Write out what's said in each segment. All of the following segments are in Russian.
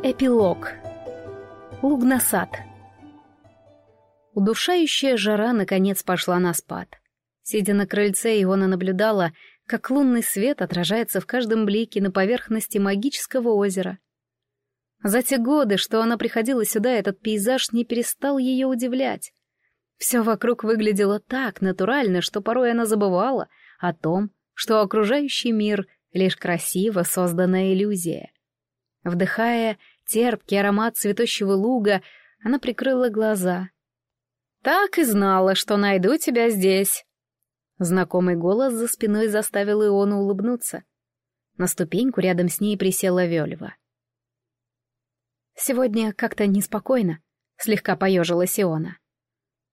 Эпилог. Лугнасад. Удушающая жара наконец пошла на спад. Сидя на крыльце, Иона наблюдала, как лунный свет отражается в каждом блике на поверхности магического озера. За те годы, что она приходила сюда, этот пейзаж не перестал ее удивлять. Все вокруг выглядело так натурально, что порой она забывала о том, что окружающий мир — лишь красиво созданная иллюзия. Вдыхая терпкий аромат цветущего луга, она прикрыла глаза. «Так и знала, что найду тебя здесь!» Знакомый голос за спиной заставил Иону улыбнуться. На ступеньку рядом с ней присела Вельва. «Сегодня как-то неспокойно», — слегка поежилась Иона.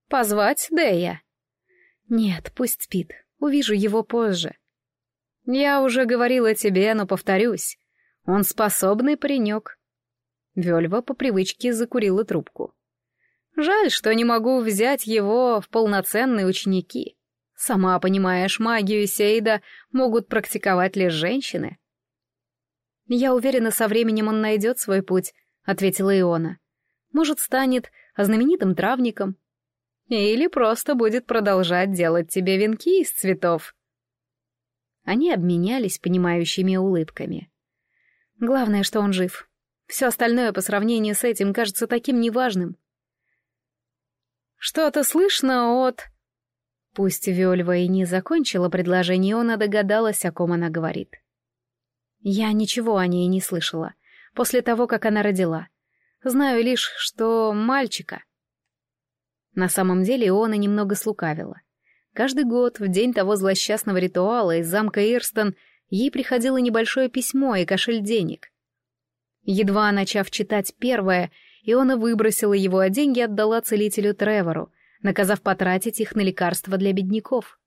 «Позвать Дэя?» «Нет, пусть спит. Увижу его позже». «Я уже говорила тебе, но повторюсь. Он способный паренек. Вельва по привычке закурила трубку. Жаль, что не могу взять его в полноценные ученики. Сама понимаешь, магию Сейда могут практиковать лишь женщины. Я уверена, со временем он найдет свой путь, ответила Иона. Может, станет знаменитым травником. Или просто будет продолжать делать тебе венки из цветов. Они обменялись понимающими улыбками. Главное, что он жив. Все остальное по сравнению с этим кажется таким неважным. «Что-то слышно от...» Пусть Виольва и не закончила предложение, она догадалась, о ком она говорит. Я ничего о ней не слышала, после того, как она родила. Знаю лишь, что мальчика. На самом деле Иона немного слукавила. Каждый год, в день того злосчастного ритуала из замка Ирстон, ей приходило небольшое письмо и кошель денег. Едва начав читать первое, Иона выбросила его, а деньги отдала целителю Тревору, наказав потратить их на лекарства для бедняков.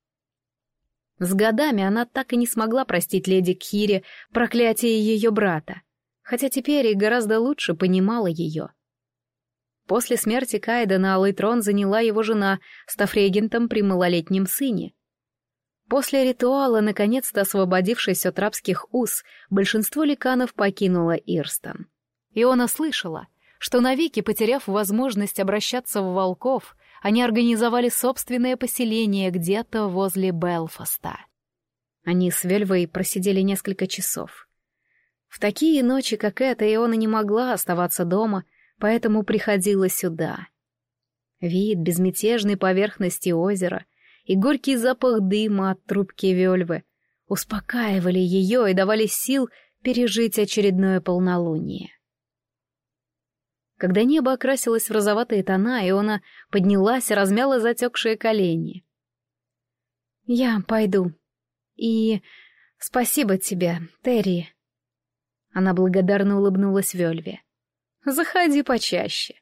С годами она так и не смогла простить леди Кире проклятие ее брата, хотя теперь и гораздо лучше понимала ее. После смерти Кайда на Алый Трон заняла его жена, став регентом при малолетнем сыне. После ритуала, наконец-то освободившись от рабских уз, большинство ликанов покинуло Ирстон. Иона слышала, что навеки потеряв возможность обращаться в волков, они организовали собственное поселение где-то возле Белфаста. Они с Вельвой просидели несколько часов. В такие ночи, как эта, Иона не могла оставаться дома, поэтому приходила сюда. Вид безмятежной поверхности озера — и горький запах дыма от трубки вельвы успокаивали ее и давали сил пережить очередное полнолуние. Когда небо окрасилось в розоватые тона, Иона поднялась и размяла затекшие колени. «Я пойду. И спасибо тебе, Терри». Она благодарно улыбнулась Вельве. «Заходи почаще.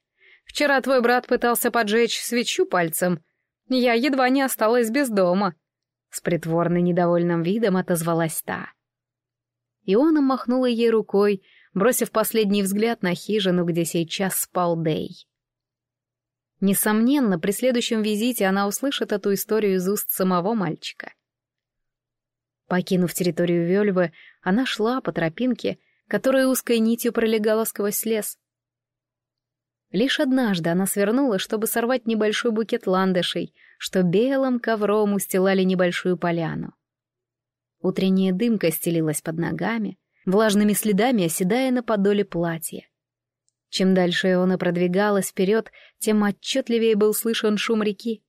Вчера твой брат пытался поджечь свечу пальцем, я едва не осталась без дома. С притворно недовольным видом отозвалась та. Иона махнула ей рукой, бросив последний взгляд на хижину, где сейчас спал Дей. Несомненно, при следующем визите она услышит эту историю из уст самого мальчика. Покинув территорию Вельвы, она шла по тропинке, которая узкой нитью пролегала сквозь лес. Лишь однажды она свернула, чтобы сорвать небольшой букет ландышей, что белым ковром устилали небольшую поляну. Утренняя дымка стелилась под ногами, влажными следами оседая на подоле платья. Чем дальше Иона продвигалась вперед, тем отчетливее был слышен шум реки.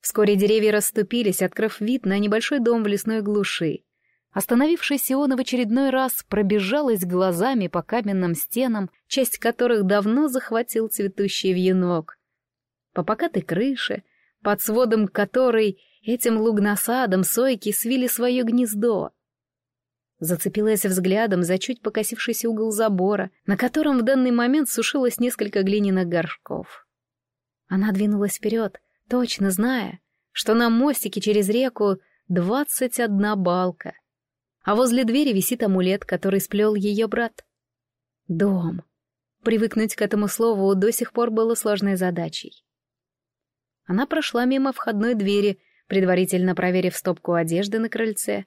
Вскоре деревья расступились, открыв вид на небольшой дом в лесной глуши. Остановившись, Иона в очередной раз пробежалась глазами по каменным стенам, часть которых давно захватил цветущий вьюнок. По покатой крыше, под сводом которой этим лугнасадом сойки свили свое гнездо. Зацепилась взглядом за чуть покосившийся угол забора, на котором в данный момент сушилось несколько глиняных горшков. Она двинулась вперед, точно зная, что на мостике через реку двадцать одна балка — а возле двери висит амулет, который сплел ее брат. Дом. Привыкнуть к этому слову до сих пор было сложной задачей. Она прошла мимо входной двери, предварительно проверив стопку одежды на крыльце.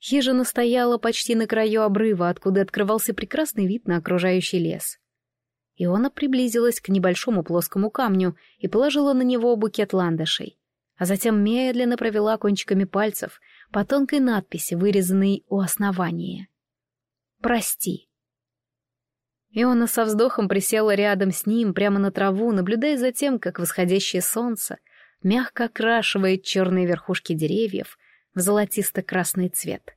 Хижина стояла почти на краю обрыва, откуда открывался прекрасный вид на окружающий лес. Иона приблизилась к небольшому плоскому камню и положила на него букет ландышей, а затем медленно провела кончиками пальцев по тонкой надписи, вырезанной у основания. «Прости». Иона со вздохом присела рядом с ним, прямо на траву, наблюдая за тем, как восходящее солнце мягко окрашивает черные верхушки деревьев в золотисто-красный цвет.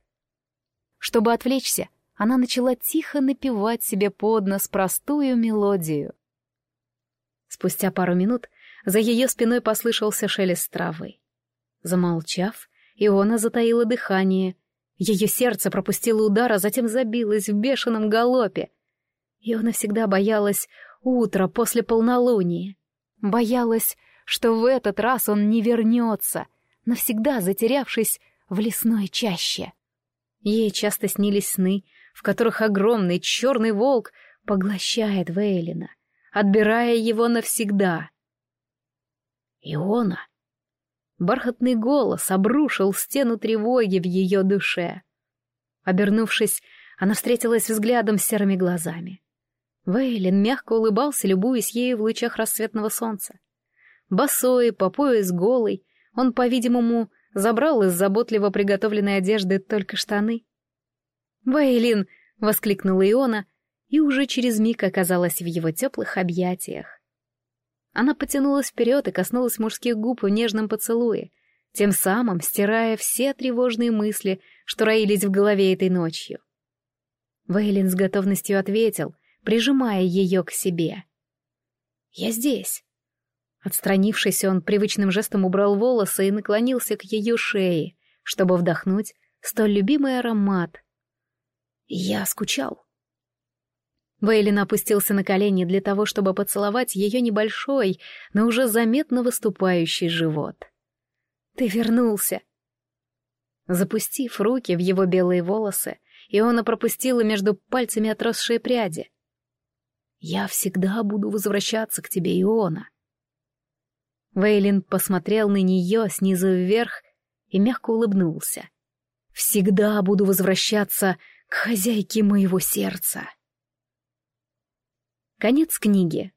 Чтобы отвлечься, она начала тихо напевать себе под нос простую мелодию. Спустя пару минут за ее спиной послышался шелест травы. Замолчав, Иона затаила дыхание. Ее сердце пропустило удар, а затем забилось в бешеном галопе. Иона всегда боялась утра после полнолуния. Боялась, что в этот раз он не вернется, навсегда затерявшись в лесной чаще. Ей часто снились сны, в которых огромный черный волк поглощает Вейлина, отбирая его навсегда. Иона. Бархатный голос обрушил стену тревоги в ее душе. Обернувшись, она встретилась взглядом с серыми глазами. Вейлин мягко улыбался, любуясь ею в лучах рассветного солнца. Босой, по пояс голый, он, по-видимому, забрал из заботливо приготовленной одежды только штаны. «Вейлин!» — воскликнула Иона, и уже через миг оказалась в его теплых объятиях. Она потянулась вперед и коснулась мужских губ в нежном поцелуе, тем самым стирая все тревожные мысли, что роились в голове этой ночью. Вейлин с готовностью ответил, прижимая ее к себе. «Я здесь». Отстранившись, он привычным жестом убрал волосы и наклонился к ее шее, чтобы вдохнуть столь любимый аромат. «Я скучал». Вейлин опустился на колени для того, чтобы поцеловать ее небольшой, но уже заметно выступающий живот. «Ты вернулся!» Запустив руки в его белые волосы, Иона пропустила между пальцами отросшие пряди. «Я всегда буду возвращаться к тебе, Иона. Вейлин посмотрел на нее снизу вверх и мягко улыбнулся. «Всегда буду возвращаться к хозяйке моего сердца». Конец книги.